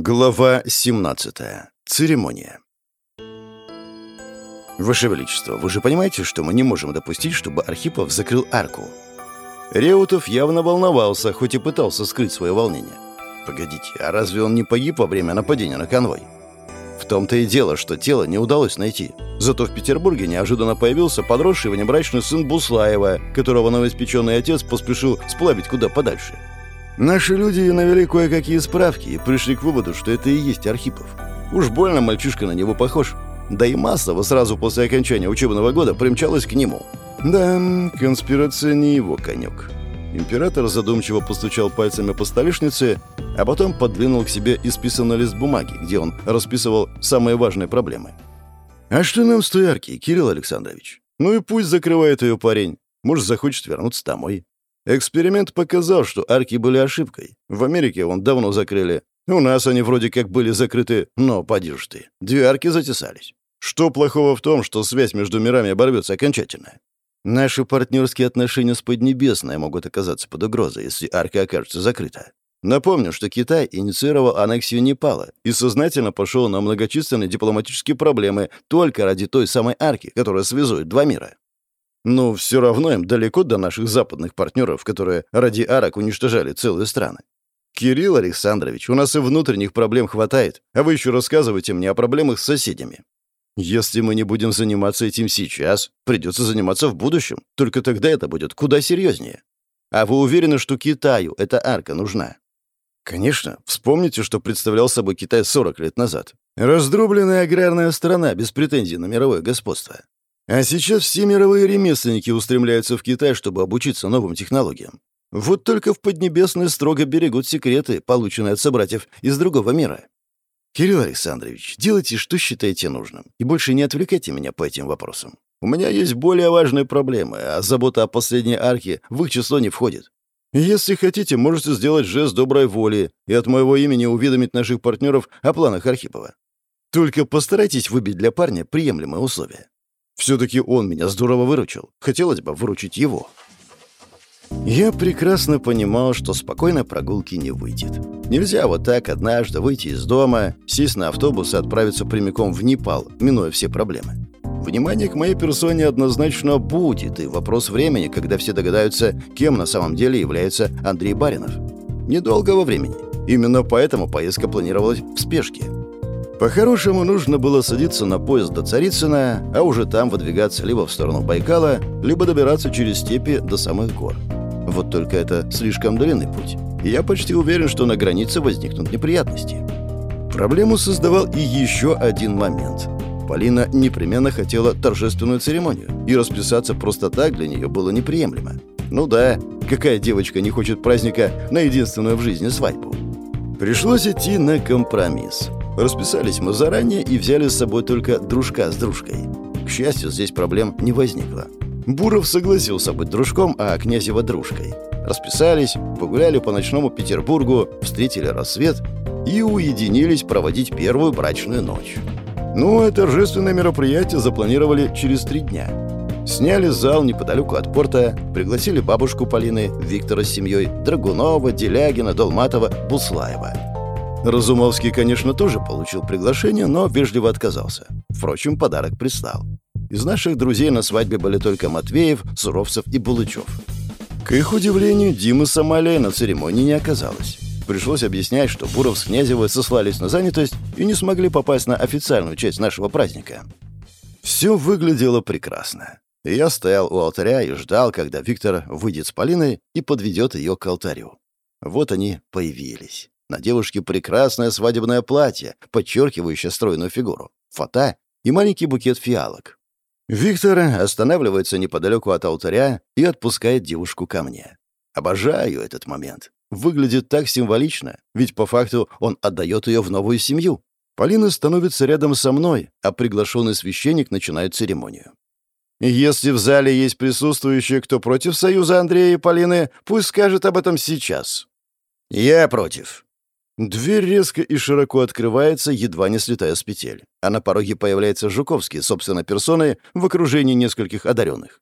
Глава 17. Церемония. Ваше Величество, вы же понимаете, что мы не можем допустить, чтобы Архипов закрыл арку? Реутов явно волновался, хоть и пытался скрыть свое волнение. Погодите, а разве он не погиб во время нападения на конвой? В том-то и дело, что тело не удалось найти. Зато в Петербурге неожиданно появился подросший внебрачный сын Буслаева, которого новоиспеченный отец поспешил сплавить куда подальше. Наши люди навели кое-какие справки и пришли к выводу, что это и есть Архипов. Уж больно мальчишка на него похож. Да и массово сразу после окончания учебного года примчалась к нему. Да, конспирация не его конек. Император задумчиво постучал пальцами по столешнице, а потом подвинул к себе исписанный лист бумаги, где он расписывал самые важные проблемы. «А что нам с той арки, Кирилл Александрович? Ну и пусть закрывает ее парень. Может, захочет вернуться домой. Эксперимент показал, что арки были ошибкой. В Америке вон давно закрыли. У нас они вроде как были закрыты, но поди ж ты. Две арки затесались. Что плохого в том, что связь между мирами оборвется окончательно? Наши партнерские отношения с Поднебесной могут оказаться под угрозой, если арка окажется закрыта. Напомню, что Китай инициировал аннексию Непала и сознательно пошел на многочисленные дипломатические проблемы только ради той самой арки, которая связует два мира. Но все равно им далеко до наших западных партнеров, которые ради арок уничтожали целые страны. Кирилл Александрович, у нас и внутренних проблем хватает, а вы еще рассказываете мне о проблемах с соседями. Если мы не будем заниматься этим сейчас, придется заниматься в будущем. Только тогда это будет куда серьезнее. А вы уверены, что Китаю эта арка нужна? Конечно, вспомните, что представлял собой Китай 40 лет назад. Раздробленная аграрная страна без претензий на мировое господство. А сейчас все мировые ремесленники устремляются в Китай, чтобы обучиться новым технологиям. Вот только в Поднебесной строго берегут секреты, полученные от собратьев из другого мира. Кирилл Александрович, делайте, что считаете нужным, и больше не отвлекайте меня по этим вопросам. У меня есть более важные проблемы, а забота о последней арке в их число не входит. Если хотите, можете сделать жест доброй воли и от моего имени уведомить наших партнеров о планах Архипова. Только постарайтесь выбить для парня приемлемые условия. Все-таки он меня здорово выручил. Хотелось бы выручить его. Я прекрасно понимал, что спокойной прогулки не выйдет. Нельзя вот так однажды выйти из дома, сесть на автобус и отправиться прямиком в Непал, минуя все проблемы. Внимание к моей персоне однозначно будет, и вопрос времени, когда все догадаются, кем на самом деле является Андрей Баринов. Недолгого времени. Именно поэтому поездка планировалась в спешке. По-хорошему, нужно было садиться на поезд до Царицына, а уже там выдвигаться либо в сторону Байкала, либо добираться через степи до самых гор. Вот только это слишком длинный путь. Я почти уверен, что на границе возникнут неприятности. Проблему создавал и еще один момент. Полина непременно хотела торжественную церемонию, и расписаться просто так для нее было неприемлемо. Ну да, какая девочка не хочет праздника на единственную в жизни свадьбу? Пришлось идти на компромисс. Расписались мы заранее и взяли с собой только дружка с дружкой. К счастью, здесь проблем не возникло. Буров согласился быть дружком, а Князева дружкой. Расписались, погуляли по ночному Петербургу, встретили рассвет и уединились проводить первую брачную ночь. Ну, а торжественное мероприятие запланировали через три дня. Сняли зал неподалеку от порта, пригласили бабушку Полины, Виктора с семьей, Драгунова, Делягина, Долматова, Буслаева – Разумовский, конечно, тоже получил приглашение, но вежливо отказался. Впрочем, подарок прислал. Из наших друзей на свадьбе были только Матвеев, Суровцев и Булычев. К их удивлению, Димы с Амалией на церемонии не оказалось. Пришлось объяснять, что Буров с Князевой сослались на занятость и не смогли попасть на официальную часть нашего праздника. Все выглядело прекрасно. Я стоял у алтаря и ждал, когда Виктор выйдет с Полиной и подведет ее к алтарю. Вот они появились. На девушке прекрасное свадебное платье, подчеркивающее стройную фигуру, фата и маленький букет фиалок. Виктор останавливается неподалеку от алтаря и отпускает девушку ко мне. Обожаю этот момент. Выглядит так символично, ведь по факту он отдает ее в новую семью. Полина становится рядом со мной, а приглашенный священник начинает церемонию. Если в зале есть присутствующие, кто против союза Андрея и Полины, пусть скажет об этом сейчас. «Я против», Дверь резко и широко открывается, едва не слетая с петель. А на пороге появляется Жуковский, собственно персоной, в окружении нескольких одаренных.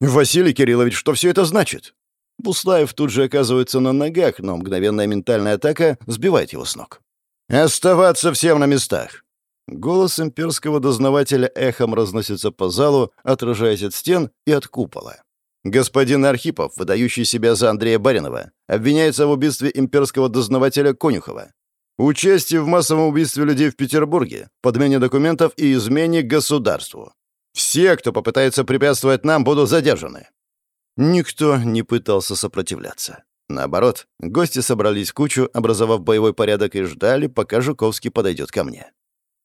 «Василий Кириллович, что все это значит?» Буслаев тут же оказывается на ногах, но мгновенная ментальная атака сбивает его с ног. «Оставаться всем на местах!» Голос имперского дознавателя эхом разносится по залу, отражаясь от стен и от купола. Господин Архипов, выдающий себя за Андрея Баринова, обвиняется в убийстве имперского дознавателя Конюхова. Участие в массовом убийстве людей в Петербурге, подмене документов и измене государству. Все, кто попытается препятствовать нам, будут задержаны. Никто не пытался сопротивляться. Наоборот, гости собрались в кучу, образовав боевой порядок, и ждали, пока Жуковский подойдет ко мне.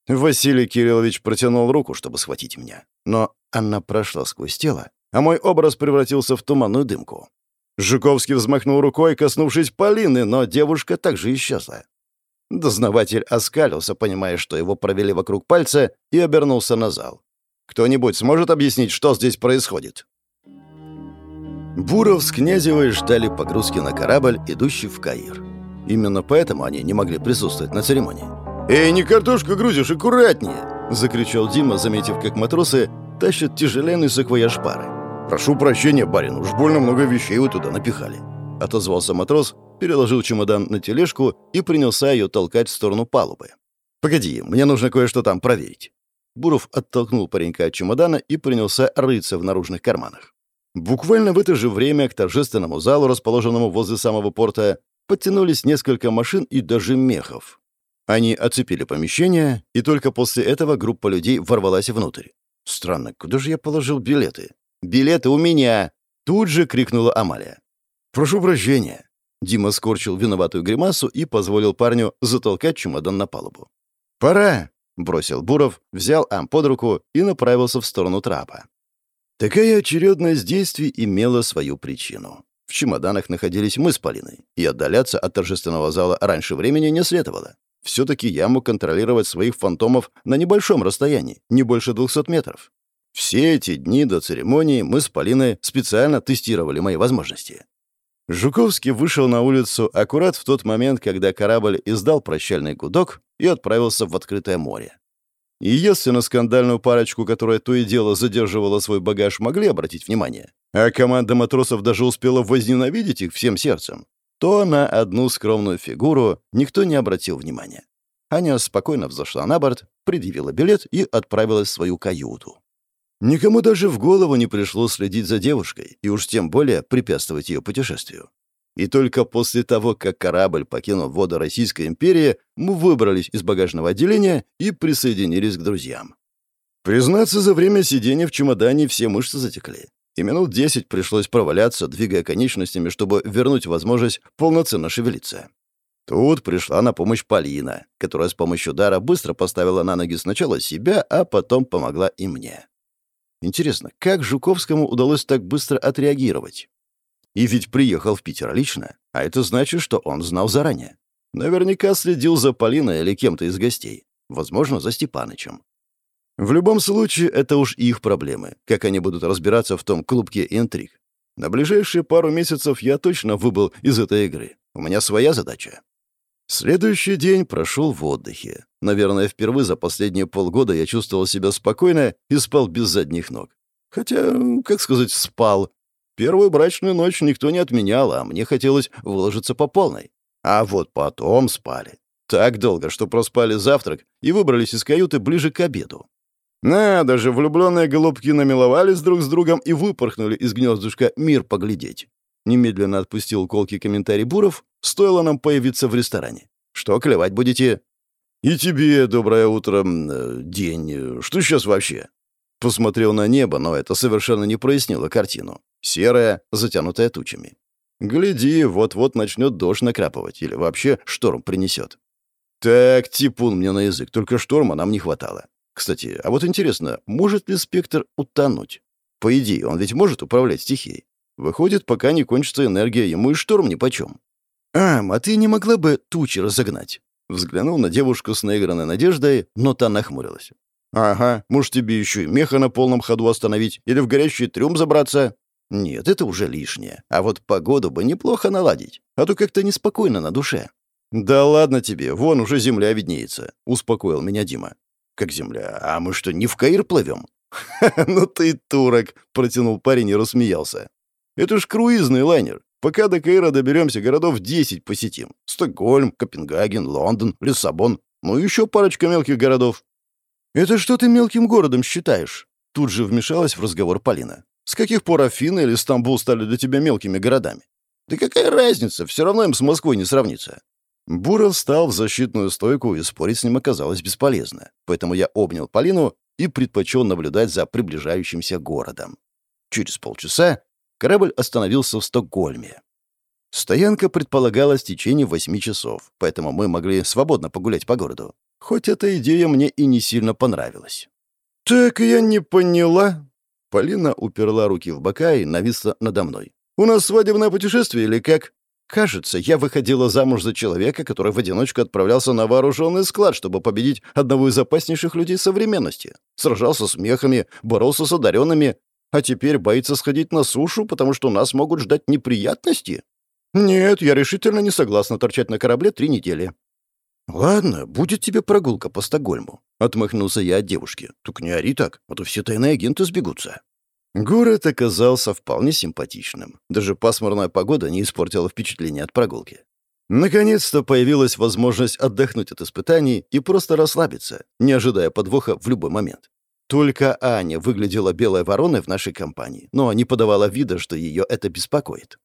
Василий Кириллович протянул руку, чтобы схватить меня. Но она прошла сквозь тело, а мой образ превратился в туманную дымку. Жуковский взмахнул рукой, коснувшись Полины, но девушка также исчезла. Дознаватель оскалился, понимая, что его провели вокруг пальца, и обернулся на зал. «Кто-нибудь сможет объяснить, что здесь происходит?» Буров с Князевой ждали погрузки на корабль, идущий в Каир. Именно поэтому они не могли присутствовать на церемонии. «Эй, не картошку грузишь, аккуратнее!» — закричал Дима, заметив, как матросы тащат тяжеленный саквояж пары. «Прошу прощения, барин, уж больно много вещей вы туда напихали». Отозвался матрос, переложил чемодан на тележку и принялся ее толкать в сторону палубы. «Погоди, мне нужно кое-что там проверить». Буров оттолкнул паренька от чемодана и принялся рыться в наружных карманах. Буквально в это же время к торжественному залу, расположенному возле самого порта, подтянулись несколько машин и даже мехов. Они оцепили помещение, и только после этого группа людей ворвалась внутрь. «Странно, куда же я положил билеты?» «Билеты у меня!» Тут же крикнула Амалия. «Прошу прощения». Дима скорчил виноватую гримасу и позволил парню затолкать чемодан на палубу. «Пора!» — бросил Буров, взял Ам под руку и направился в сторону трапа. Такая очередность действий имела свою причину. В чемоданах находились мы с Полиной, и отдаляться от торжественного зала раньше времени не следовало. Все-таки я мог контролировать своих фантомов на небольшом расстоянии, не больше 200 метров. Все эти дни до церемонии мы с Полиной специально тестировали мои возможности. Жуковский вышел на улицу аккурат в тот момент, когда корабль издал прощальный гудок и отправился в открытое море. И если на скандальную парочку, которая то и дело задерживала свой багаж, могли обратить внимание, а команда матросов даже успела возненавидеть их всем сердцем, то на одну скромную фигуру никто не обратил внимания. Аня спокойно взошла на борт, предъявила билет и отправилась в свою каюту. Никому даже в голову не пришло следить за девушкой, и уж тем более препятствовать ее путешествию. И только после того, как корабль покинул воды Российской империи, мы выбрались из багажного отделения и присоединились к друзьям. Признаться, за время сидения в чемодане все мышцы затекли. И минут десять пришлось проваляться, двигая конечностями, чтобы вернуть возможность полноценно шевелиться. Тут пришла на помощь Полина, которая с помощью дара быстро поставила на ноги сначала себя, а потом помогла и мне. Интересно, как Жуковскому удалось так быстро отреагировать? И ведь приехал в Питер лично, а это значит, что он знал заранее. Наверняка следил за Полиной или кем-то из гостей. Возможно, за Степанычем. В любом случае, это уж их проблемы, как они будут разбираться в том клубке интриг. На ближайшие пару месяцев я точно выбыл из этой игры. У меня своя задача. Следующий день прошел в отдыхе. Наверное, впервые за последние полгода я чувствовал себя спокойно и спал без задних ног. Хотя, как сказать, спал. Первую брачную ночь никто не отменял, а мне хотелось выложиться по полной. А вот потом спали. Так долго, что проспали завтрак и выбрались из каюты ближе к обеду. На, даже влюбленные голубки намиловались друг с другом и выпорхнули из гнездышка мир поглядеть. Немедленно отпустил колкий комментарий Буров, стоило нам появиться в ресторане. «Что, клевать будете?» «И тебе доброе утро, э, день. Что сейчас вообще?» Посмотрел на небо, но это совершенно не прояснило картину. Серое, затянутое тучами. Гляди, вот-вот начнет дождь накрапывать или вообще шторм принесет. Так, типун мне на язык, только шторма нам не хватало. Кстати, а вот интересно, может ли спектр утонуть? По идее, он ведь может управлять стихией. Выходит, пока не кончится энергия, ему и шторм нипочем. «Ам, а ты не могла бы тучи разогнать?» Взглянул на девушку с наигранной надеждой, но та нахмурилась. «Ага, может, тебе еще и меха на полном ходу остановить или в горящий трюм забраться?» «Нет, это уже лишнее. А вот погоду бы неплохо наладить, а то как-то неспокойно на душе». «Да ладно тебе, вон уже земля виднеется», — успокоил меня Дима. «Как земля? А мы что, не в Каир плывем?» «Ну ты турок!» — протянул парень и рассмеялся. Это ж круизный лайнер. Пока до Каира доберемся, городов 10 посетим. Стокгольм, Копенгаген, Лондон, Лиссабон. Ну и еще парочка мелких городов. «Это что ты мелким городом считаешь?» Тут же вмешалась в разговор Полина. «С каких пор Афины или Стамбул стали для тебя мелкими городами?» «Да какая разница? Все равно им с Москвой не сравнится». Буров встал в защитную стойку, и спорить с ним оказалось бесполезно. Поэтому я обнял Полину и предпочел наблюдать за приближающимся городом. Через полчаса корабль остановился в Стокгольме. Стоянка предполагалась в течение восьми часов, поэтому мы могли свободно погулять по городу. Хоть эта идея мне и не сильно понравилась. «Так я не поняла». Полина уперла руки в бока и нависла надо мной. «У нас свадебное путешествие или как?» «Кажется, я выходила замуж за человека, который в одиночку отправлялся на вооруженный склад, чтобы победить одного из опаснейших людей современности. Сражался с мехами, боролся с одаренными, а теперь боится сходить на сушу, потому что нас могут ждать неприятности? Нет, я решительно не согласна торчать на корабле три недели. «Ладно, будет тебе прогулка по Стокгольму», — отмахнулся я от девушки. «Только не ори так, а то все тайные агенты сбегутся». Город оказался вполне симпатичным. Даже пасмурная погода не испортила впечатление от прогулки. Наконец-то появилась возможность отдохнуть от испытаний и просто расслабиться, не ожидая подвоха в любой момент. Только Аня выглядела белой вороной в нашей компании, но не подавала вида, что ее это беспокоит.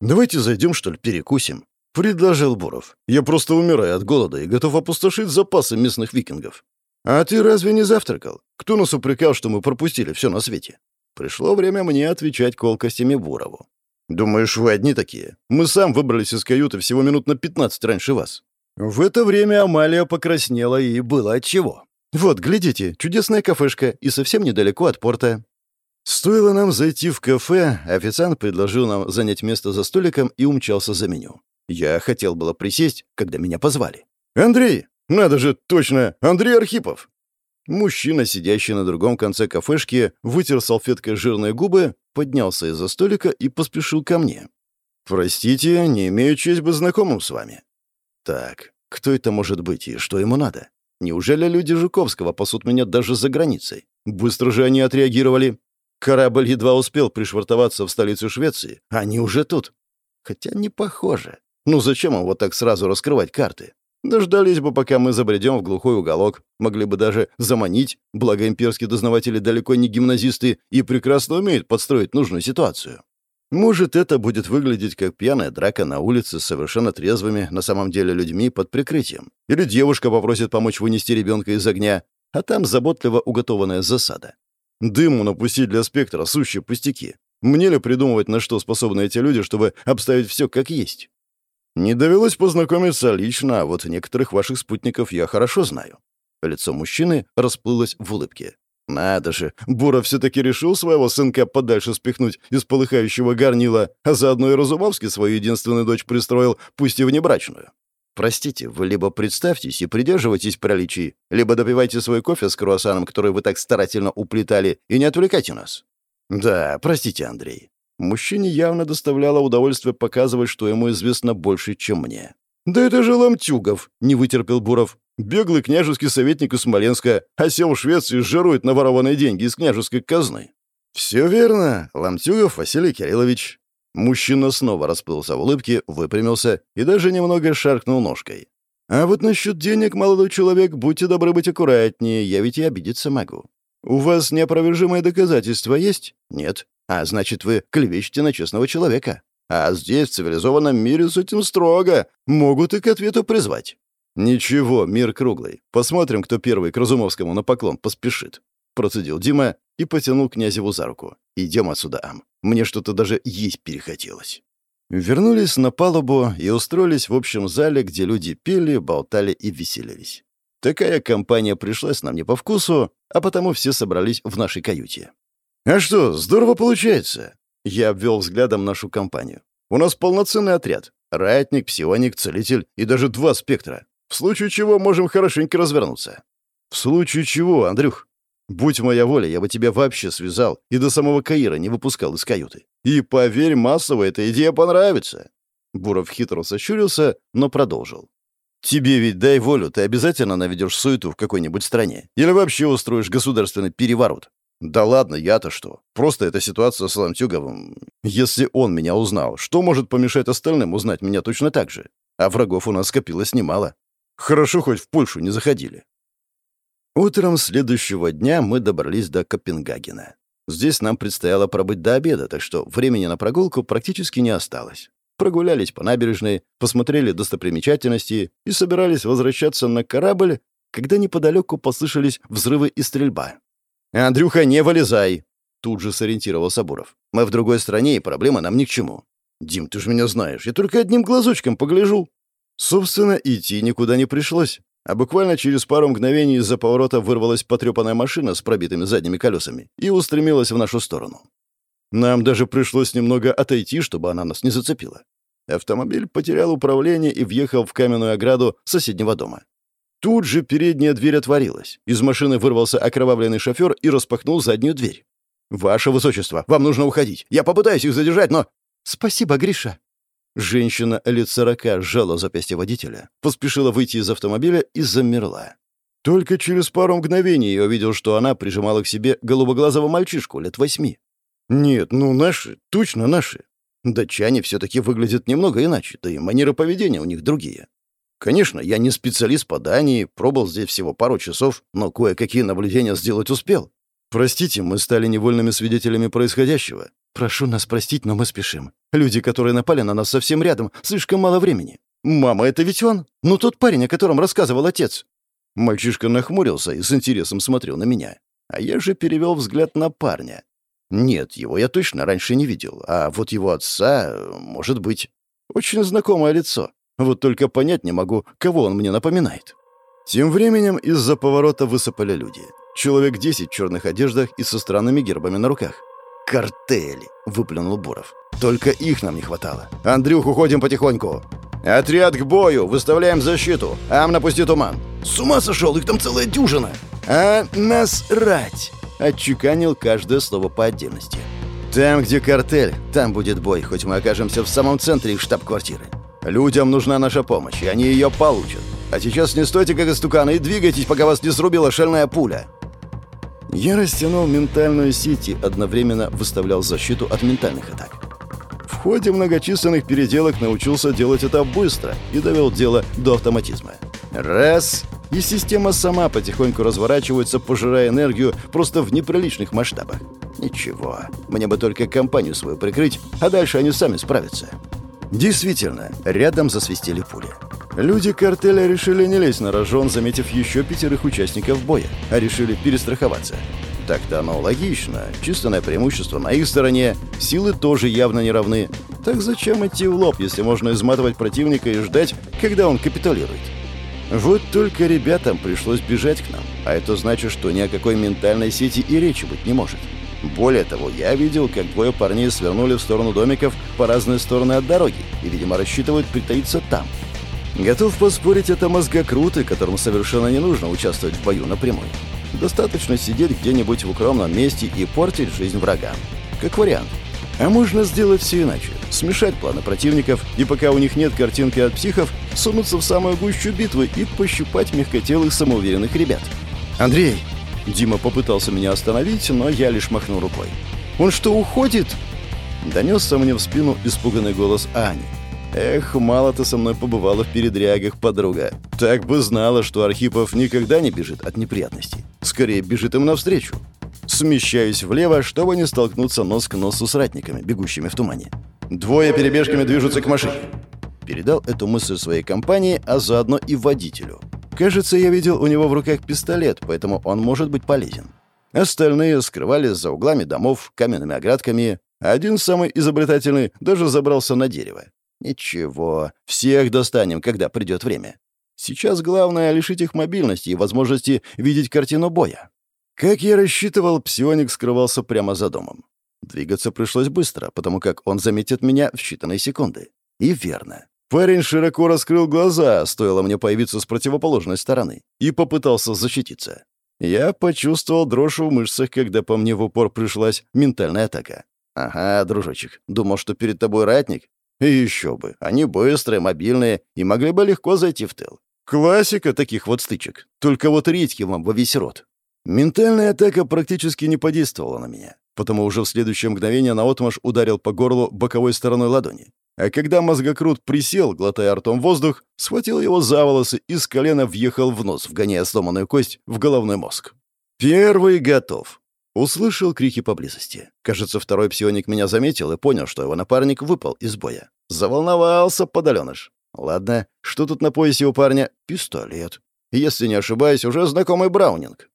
«Давайте зайдем, что ли, перекусим?» — предложил Буров. «Я просто умираю от голода и готов опустошить запасы местных викингов». «А ты разве не завтракал? Кто нас упрекал, что мы пропустили все на свете?» Пришло время мне отвечать колкостями Бурову. «Думаешь, вы одни такие? Мы сам выбрались из каюты всего минут на пятнадцать раньше вас». В это время Амалия покраснела и было отчего. «Вот, глядите, чудесная кафешка и совсем недалеко от порта». Стоило нам зайти в кафе, официант предложил нам занять место за столиком и умчался за меню. Я хотел было присесть, когда меня позвали. «Андрей! Надо же, точно! Андрей Архипов!» Мужчина, сидящий на другом конце кафешки, вытер салфеткой жирные губы, поднялся из-за столика и поспешил ко мне. «Простите, не имею честь быть знакомым с вами». «Так, кто это может быть и что ему надо?» Неужели люди Жуковского пасут меня даже за границей? Быстро же они отреагировали. Корабль едва успел пришвартоваться в столицу Швеции, а они уже тут. Хотя не похоже. Ну зачем им вот так сразу раскрывать карты? Дождались бы, пока мы забредем в глухой уголок. Могли бы даже заманить, благо имперские дознаватели далеко не гимназисты и прекрасно умеют подстроить нужную ситуацию. Может, это будет выглядеть как пьяная драка на улице с совершенно трезвыми, на самом деле, людьми под прикрытием. Или девушка попросит помочь вынести ребенка из огня, а там заботливо уготованная засада. Дыму напустить для спектра — сущие пустяки. Мне ли придумывать, на что способны эти люди, чтобы обставить все как есть? Не довелось познакомиться лично, а вот некоторых ваших спутников я хорошо знаю. Лицо мужчины расплылось в улыбке. Надо же, Бура все-таки решил своего сынка подальше спихнуть из полыхающего горнила, а заодно и Разумовский свою единственную дочь пристроил, пусть и внебрачную. Простите, вы либо представьтесь и придерживайтесь приличий, либо допивайте свой кофе с круассаном, который вы так старательно уплетали, и не отвлекайте нас. Да, простите, Андрей. Мужчине явно доставляло удовольствие показывать, что ему известно больше, чем мне. «Да это же Ломтюгов!» — не вытерпел Буров. Беглый княжеский советник из Смоленска осел в Швеции и жирует на ворованные деньги из княжеской казны. «Все верно, Ломтюгов Василий Кириллович». Мужчина снова расплылся в улыбке, выпрямился и даже немного шаркнул ножкой. «А вот насчет денег, молодой человек, будьте добры быть аккуратнее, я ведь и обидеться могу. У вас неопровержимые доказательства есть? Нет. А значит, вы клевещете на честного человека. А здесь, в цивилизованном мире, с этим строго. Могут и к ответу призвать. «Ничего, мир круглый. Посмотрим, кто первый к Разумовскому на поклон поспешит». Процедил Дима и потянул Князеву за руку. «Идем отсюда, Ам. Мне что-то даже есть перехотелось». Вернулись на палубу и устроились в общем зале, где люди пели, болтали и веселились. Такая компания пришлась нам не по вкусу, а потому все собрались в нашей каюте. «А что, здорово получается!» Я обвел взглядом нашу компанию. «У нас полноценный отряд. Ратник, псионик, целитель и даже два спектра. В случае чего можем хорошенько развернуться. В случае чего, Андрюх? Будь моя воля, я бы тебя вообще связал и до самого Каира не выпускал из каюты. И поверь, массово эта идея понравится. Буров хитро сощурился, но продолжил. Тебе ведь дай волю, ты обязательно наведешь суету в какой-нибудь стране. Или вообще устроишь государственный переворот. Да ладно, я-то что? Просто эта ситуация с Лантюговым. Если он меня узнал, что может помешать остальным узнать меня точно так же? А врагов у нас скопилось немало. Хорошо, хоть в Польшу не заходили. Утром следующего дня мы добрались до Копенгагена. Здесь нам предстояло пробыть до обеда, так что времени на прогулку практически не осталось. Прогулялись по набережной, посмотрели достопримечательности и собирались возвращаться на корабль, когда неподалеку послышались взрывы и стрельба. «Андрюха, не вылезай!» Тут же сориентировался Буров. «Мы в другой стране, и проблема нам ни к чему». «Дим, ты же меня знаешь, я только одним глазочком погляжу». Собственно, идти никуда не пришлось. А буквально через пару мгновений из-за поворота вырвалась потрепанная машина с пробитыми задними колесами и устремилась в нашу сторону. Нам даже пришлось немного отойти, чтобы она нас не зацепила. Автомобиль потерял управление и въехал в каменную ограду соседнего дома. Тут же передняя дверь отворилась. Из машины вырвался окровавленный шофер и распахнул заднюю дверь. «Ваше высочество, вам нужно уходить. Я попытаюсь их задержать, но...» «Спасибо, Гриша». Женщина лет сорока сжала запястье водителя, поспешила выйти из автомобиля и замерла. Только через пару мгновений я увидел, что она прижимала к себе голубоглазого мальчишку лет восьми. Нет, ну наши, точно наши. Датчане все-таки выглядят немного иначе, да и манеры поведения у них другие. Конечно, я не специалист по Дании, пробыл здесь всего пару часов, но кое-какие наблюдения сделать успел. Простите, мы стали невольными свидетелями происходящего. Прошу нас простить, но мы спешим. Люди, которые напали на нас совсем рядом, слишком мало времени. Мама, это ведь он? Ну, тот парень, о котором рассказывал отец. Мальчишка нахмурился и с интересом смотрел на меня. А я же перевел взгляд на парня. Нет, его я точно раньше не видел, а вот его отца, может быть. Очень знакомое лицо. Вот только понять не могу, кого он мне напоминает. Тем временем из-за поворота высыпали люди. Человек десять в черных одеждах и со странными гербами на руках. «Картели!» — выплюнул Буров. «Только их нам не хватало. Андрюх, уходим потихоньку!» «Отряд к бою! Выставляем защиту! Ам, напусти туман!» «С ума сошел! Их там целая дюжина!» «А насрать!» — отчеканил каждое слово по отдельности. «Там, где картель, там будет бой, хоть мы окажемся в самом центре их штаб-квартиры. Людям нужна наша помощь, и они ее получат. А сейчас не стойте, как истуканы, и двигайтесь, пока вас не срубила шальная пуля». Я растянул ментальную сеть и одновременно выставлял защиту от ментальных атак. В ходе многочисленных переделок научился делать это быстро и довел дело до автоматизма. Раз — и система сама потихоньку разворачивается, пожирая энергию просто в неприличных масштабах. Ничего, мне бы только компанию свою прикрыть, а дальше они сами справятся. Действительно, рядом засвистели пули. Люди картеля решили не лезть на рожон, заметив еще пятерых участников боя, а решили перестраховаться. Так-то оно логично. Численное преимущество на их стороне, силы тоже явно не равны. Так зачем идти в лоб, если можно изматывать противника и ждать, когда он капитулирует? Вот только ребятам пришлось бежать к нам, а это значит, что ни о какой ментальной сети и речи быть не может. Более того, я видел, как двое парней свернули в сторону домиков по разные стороны от дороги и, видимо, рассчитывают притаиться там. Готов поспорить, это мозгокруты, которым совершенно не нужно участвовать в бою напрямую. Достаточно сидеть где-нибудь в укромном месте и портить жизнь врагам. Как вариант. А можно сделать все иначе. Смешать планы противников, и пока у них нет картинки от психов, сунуться в самую гущу битвы и пощупать мягкотелых самоуверенных ребят. «Андрей!» Дима попытался меня остановить, но я лишь махнул рукой. «Он что, уходит?» Донесся мне в спину испуганный голос Ани. «Эх, мало ты со мной побывала в передрягах, подруга. Так бы знала, что Архипов никогда не бежит от неприятностей. Скорее бежит им навстречу. Смещаюсь влево, чтобы не столкнуться нос к носу с ратниками, бегущими в тумане. Двое перебежками движутся к машине. Передал эту мысль своей компании, а заодно и водителю. Кажется, я видел у него в руках пистолет, поэтому он может быть полезен. Остальные скрывались за углами домов, каменными оградками. Один, самый изобретательный, даже забрался на дерево. Ничего, всех достанем, когда придет время. Сейчас главное — лишить их мобильности и возможности видеть картину боя. Как я рассчитывал, псионик скрывался прямо за домом. Двигаться пришлось быстро, потому как он заметит меня в считанные секунды. И верно. Парень широко раскрыл глаза, стоило мне появиться с противоположной стороны, и попытался защититься. Я почувствовал дрожь в мышцах, когда по мне в упор пришлась ментальная атака. «Ага, дружочек, думал, что перед тобой ратник? И еще бы, они быстрые, мобильные и могли бы легко зайти в тыл. Классика таких вот стычек. Только вот редьки вам во весь рот». Ментальная атака практически не подействовала на меня, потому уже в следующее мгновение наотмашь ударил по горлу боковой стороной ладони. А когда мозгокрут присел, глотая ртом воздух, схватил его за волосы и с колена въехал в нос, вгоняя сломанную кость в головной мозг. «Первый готов!» Услышал крики поблизости. Кажется, второй псионик меня заметил и понял, что его напарник выпал из боя. Заволновался подаленыш. Ладно, что тут на поясе у парня? Пистолет. Если не ошибаюсь, уже знакомый Браунинг.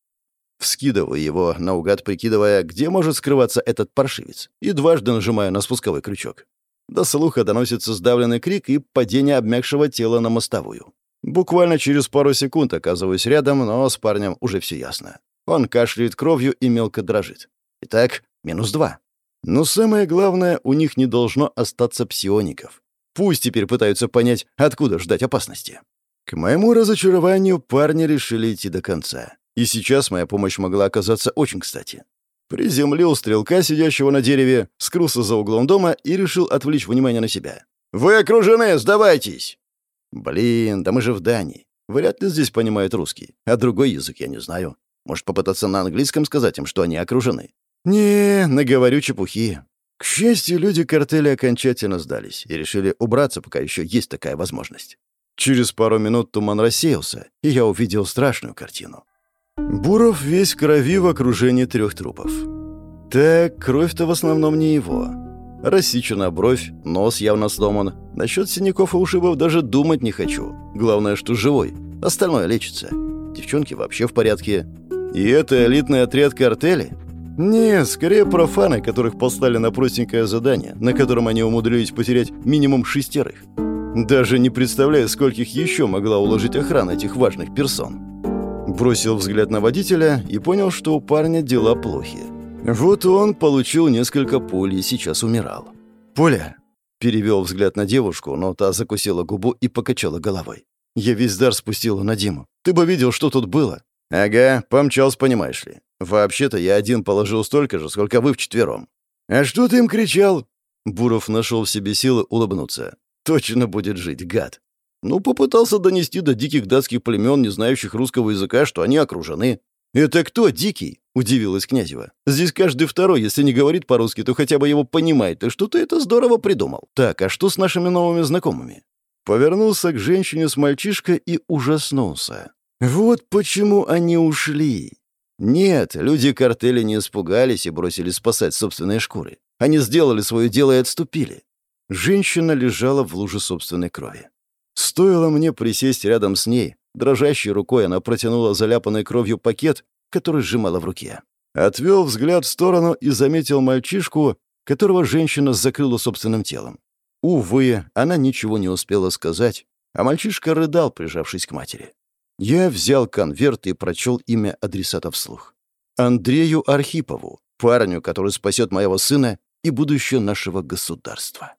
Вскидываю его, наугад прикидывая, где может скрываться этот паршивец, и дважды нажимаю на спусковой крючок. До слуха доносится сдавленный крик и падение обмякшего тела на мостовую. Буквально через пару секунд оказываюсь рядом, но с парнем уже все ясно. Он кашляет кровью и мелко дрожит. Итак, минус два. Но самое главное, у них не должно остаться псиоников. Пусть теперь пытаются понять, откуда ждать опасности. К моему разочарованию парни решили идти до конца. И сейчас моя помощь могла оказаться очень кстати. Приземлил стрелка, сидящего на дереве, скрылся за углом дома и решил отвлечь внимание на себя. «Вы окружены, сдавайтесь!» «Блин, да мы же в Дании. Вряд ли здесь понимают русский, а другой язык я не знаю. Может, попытаться на английском сказать им, что они окружены?» «Не, наговорю чепухи». К счастью, люди картеля окончательно сдались и решили убраться, пока еще есть такая возможность. Через пару минут туман рассеялся, и я увидел страшную картину. Буров весь в крови в окружении трех трупов. Так, кровь-то в основном не его. Рассечена бровь, нос явно сломан. Насчет синяков и ушибов даже думать не хочу. Главное, что живой. Остальное лечится. Девчонки вообще в порядке. И это элитный отряд картели? Нет, скорее профаны, которых послали на простенькое задание, на котором они умудрились потерять минимум шестерых. Даже не представляю, скольких еще могла уложить охрана этих важных персон. Бросил взгляд на водителя и понял, что у парня дела плохи. Вот он получил несколько пуль и сейчас умирал. «Поля!» — перевел взгляд на девушку, но та закусила губу и покачала головой. «Я весь дар спустила на Диму. Ты бы видел, что тут было». «Ага, помчался, понимаешь ли. Вообще-то я один положил столько же, сколько вы вчетвером». «А что ты им кричал?» Буров нашел в себе силы улыбнуться. «Точно будет жить, гад. Ну, попытался донести до диких датских племен, не знающих русского языка, что они окружены. «Это кто, дикий?» — удивилась Князева. «Здесь каждый второй, если не говорит по-русски, то хотя бы его понимает, и что ты это здорово придумал. Так, а что с нашими новыми знакомыми?» Повернулся к женщине с мальчишкой и ужаснулся. «Вот почему они ушли!» Нет, люди картеля не испугались и бросили спасать собственные шкуры. Они сделали свое дело и отступили. Женщина лежала в луже собственной крови. Стоило мне присесть рядом с ней, дрожащей рукой она протянула заляпанной кровью пакет, который сжимала в руке. Отвел взгляд в сторону и заметил мальчишку, которого женщина закрыла собственным телом. Увы, она ничего не успела сказать, а мальчишка рыдал, прижавшись к матери. Я взял конверт и прочел имя адресата вслух. Андрею Архипову, парню, который спасет моего сына и будущее нашего государства.